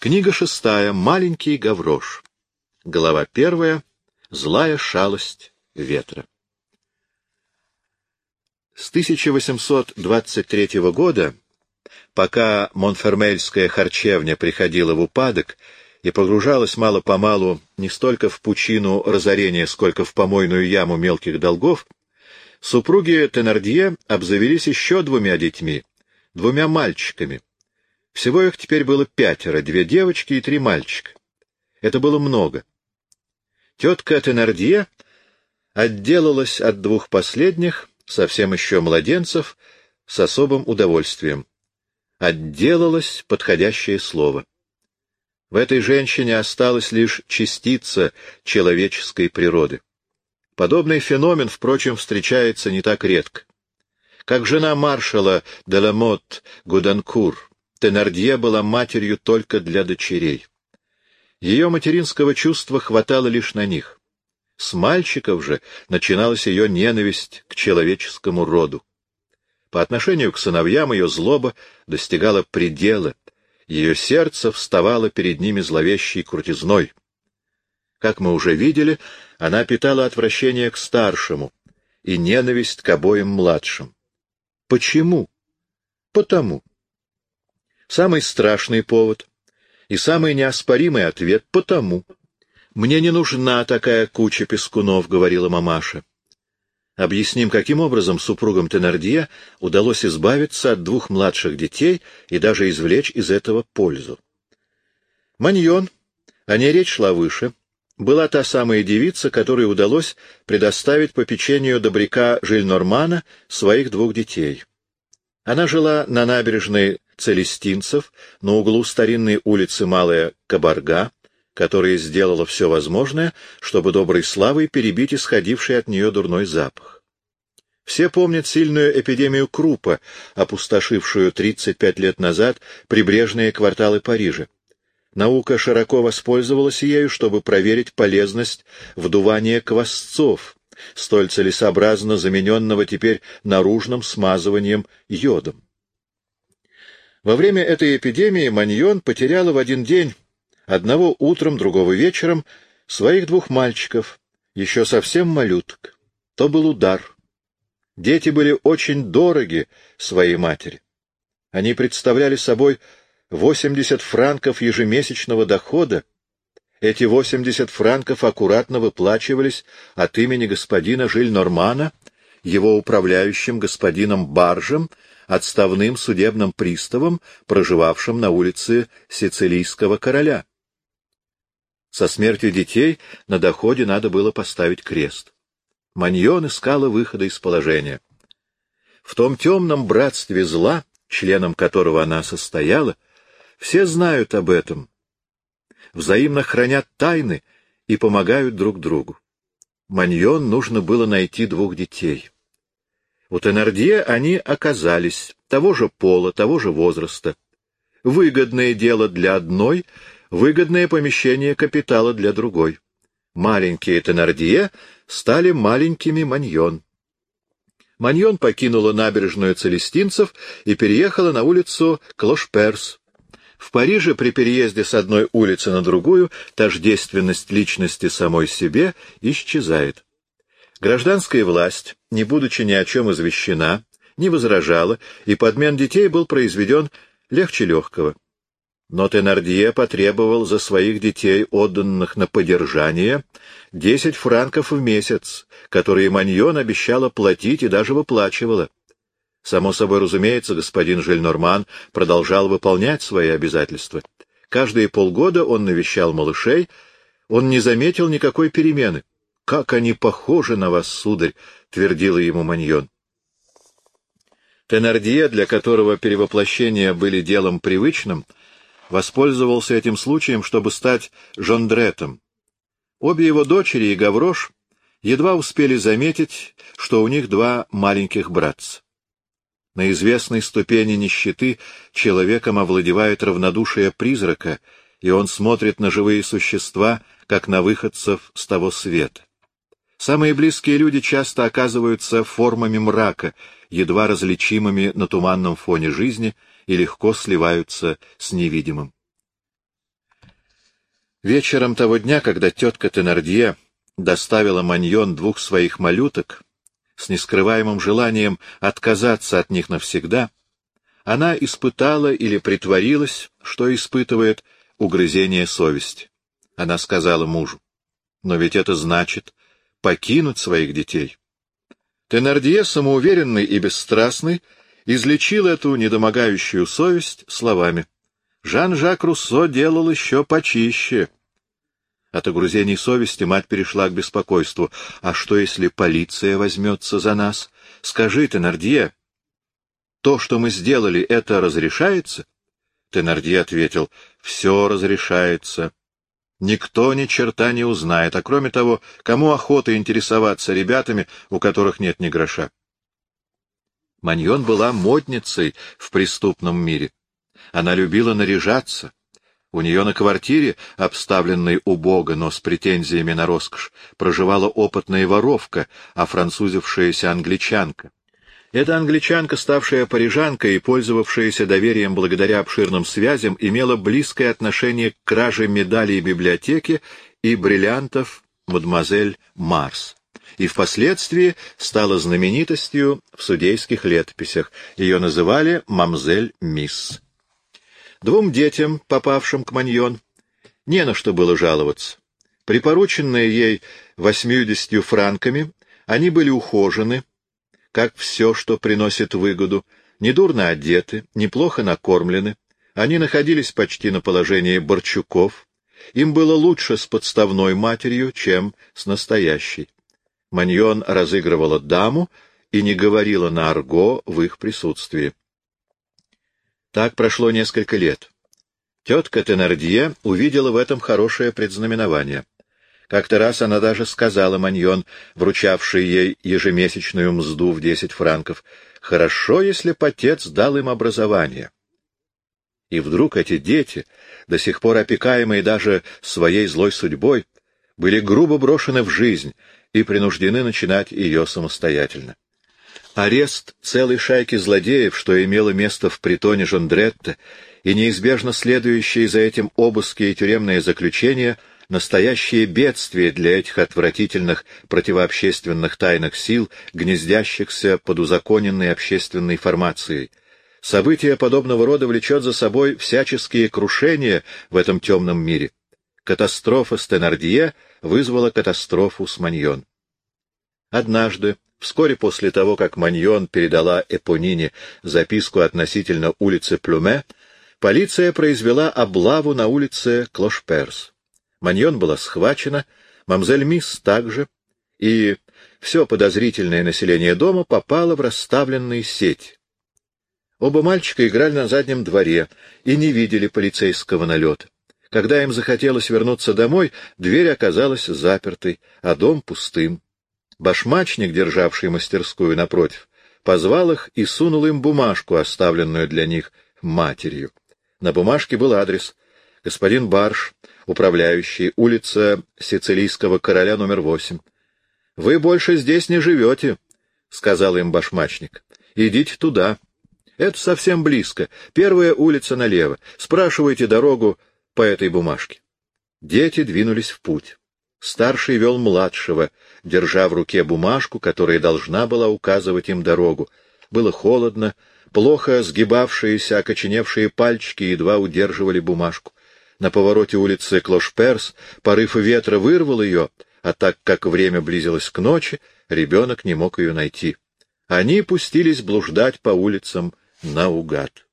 Книга шестая. Маленький Гаврош. Глава первая. Злая шалость ветра. С 1823 года, пока Монфермельская харчевня приходила в упадок и погружалась мало-помалу не столько в пучину разорения, сколько в помойную яму мелких долгов, супруги Тенардье обзавелись еще двумя детьми, двумя мальчиками. Всего их теперь было пятеро, две девочки и три мальчика. Это было много. Тетка Тенардье отделалась от двух последних, совсем еще младенцев, с особым удовольствием. Отделалась подходящее слово. В этой женщине осталась лишь частица человеческой природы. Подобный феномен, впрочем, встречается не так редко. Как жена маршала Деламот Гуданкур, Тенардье была матерью только для дочерей. Ее материнского чувства хватало лишь на них. С мальчиков же начиналась ее ненависть к человеческому роду. По отношению к сыновьям ее злоба достигала предела, ее сердце вставало перед ними зловещей крутизной. Как мы уже видели, она питала отвращение к старшему и ненависть к обоим младшим. Почему? Потому. Самый страшный повод и самый неоспоримый ответ — потому. «Мне не нужна такая куча пескунов», — говорила мамаша. Объясним, каким образом супругам Тенардье удалось избавиться от двух младших детей и даже извлечь из этого пользу. Маньон, о ней речь шла выше, была та самая девица, которой удалось предоставить попечению добряка Жильнормана своих двух детей. Она жила на набережной Целестинцев, на углу старинной улицы Малая Кабарга, которая сделала все возможное, чтобы доброй славой перебить исходивший от нее дурной запах. Все помнят сильную эпидемию крупа, опустошившую 35 лет назад прибрежные кварталы Парижа. Наука широко воспользовалась ею, чтобы проверить полезность вдувания квасцов, столь целесообразно замененного теперь наружным смазыванием йодом. Во время этой эпидемии Маньон потеряла в один день Одного утром, другого вечером своих двух мальчиков, еще совсем малюток. То был удар. Дети были очень дороги своей матери. Они представляли собой 80 франков ежемесячного дохода. Эти 80 франков аккуратно выплачивались от имени господина Жиль-Нормана, его управляющим господином Баржем, отставным судебным приставом, проживавшим на улице Сицилийского короля. Со смертью детей на доходе надо было поставить крест. Маньон искала выхода из положения. В том темном братстве зла, членом которого она состояла, все знают об этом, взаимно хранят тайны и помогают друг другу. Маньон нужно было найти двух детей. У Тенардье они оказались того же пола, того же возраста. Выгодное дело для одной — выгодное помещение капитала для другой. Маленькие Тенардье стали маленькими Маньон. Маньон покинула набережную Целестинцев и переехала на улицу Клошперс. В Париже при переезде с одной улицы на другую тождественность личности самой себе исчезает. Гражданская власть, не будучи ни о чем извещена, не возражала, и подмен детей был произведен легче легкого. Но Тенардье потребовал за своих детей, отданных на подержание, десять франков в месяц, которые Маньон обещала платить и даже выплачивала. Само собой разумеется, господин Жильнорман продолжал выполнять свои обязательства. Каждые полгода он навещал малышей, он не заметил никакой перемены. «Как они похожи на вас, сударь!» — твердила ему Маньон. Тенардье, для которого перевоплощения были делом привычным, — воспользовался этим случаем, чтобы стать Жондретом. Обе его дочери и Гаврош едва успели заметить, что у них два маленьких братца. На известной ступени нищеты человеком овладевает равнодушие призрака, и он смотрит на живые существа, как на выходцев с того света. Самые близкие люди часто оказываются формами мрака, едва различимыми на туманном фоне жизни — и легко сливаются с невидимым. Вечером того дня, когда тетка Тенардье доставила Маньон двух своих малюток с нескрываемым желанием отказаться от них навсегда, она испытала или притворилась, что испытывает угрызение совести. Она сказала мужу, «Но ведь это значит покинуть своих детей». Тенардье, самоуверенный и бесстрастный, излечил эту недомогающую совесть словами. Жан-Жак Руссо делал еще почище. От огрузений совести мать перешла к беспокойству. «А что, если полиция возьмется за нас? Скажи, Тенардье, то, что мы сделали, это разрешается?» Тенардье ответил, «Все разрешается. Никто ни черта не узнает, а кроме того, кому охота интересоваться ребятами, у которых нет ни гроша?» Маньон была модницей в преступном мире. Она любила наряжаться. У нее на квартире, обставленной убого, но с претензиями на роскошь, проживала опытная воровка, а французившаяся англичанка. Эта англичанка, ставшая парижанкой и пользовавшаяся доверием благодаря обширным связям, имела близкое отношение к краже медалей библиотеки и бриллиантов мадемуазель Марс и впоследствии стала знаменитостью в судейских летописях. Ее называли «Мамзель Мисс». Двум детям, попавшим к Маньон, не на что было жаловаться. Припорученные ей восьмидесятью франками, они были ухожены, как все, что приносит выгоду, недурно одеты, неплохо накормлены, они находились почти на положении борчуков, им было лучше с подставной матерью, чем с настоящей. Маньон разыгрывала даму и не говорила на арго в их присутствии. Так прошло несколько лет. Тетка Тенардье увидела в этом хорошее предзнаменование. Как-то раз она даже сказала Маньон, вручавшей ей ежемесячную мзду в десять франков, «Хорошо, если потец дал им образование». И вдруг эти дети, до сих пор опекаемые даже своей злой судьбой, были грубо брошены в жизнь и принуждены начинать ее самостоятельно. Арест целой шайки злодеев, что имело место в притоне Жондретте, и неизбежно следующие за этим обыски и тюремные заключения — настоящее бедствие для этих отвратительных противообщественных тайных сил, гнездящихся под узаконенной общественной формацией. Событие подобного рода влечет за собой всяческие крушения в этом темном мире. Катастрофа с вызвала катастрофу с Маньон. Однажды, Вскоре после того, как Маньон передала Эпонине записку относительно улицы Плюме, полиция произвела облаву на улице Клошперс. Маньон была схвачена, мамзель Мисс также, и все подозрительное население дома попало в расставленные сети. Оба мальчика играли на заднем дворе и не видели полицейского налета. Когда им захотелось вернуться домой, дверь оказалась запертой, а дом пустым. Башмачник, державший мастерскую напротив, позвал их и сунул им бумажку, оставленную для них матерью. На бумажке был адрес. Господин Барш, управляющий, улица Сицилийского короля номер восемь. — Вы больше здесь не живете, — сказал им башмачник. — Идите туда. Это совсем близко. Первая улица налево. Спрашивайте дорогу по этой бумажке. Дети двинулись в путь. Старший вел младшего, держа в руке бумажку, которая должна была указывать им дорогу. Было холодно, плохо сгибавшиеся, окоченевшие пальчики едва удерживали бумажку. На повороте улицы Клошперс порыв ветра вырвал ее, а так как время близилось к ночи, ребенок не мог ее найти. Они пустились блуждать по улицам наугад.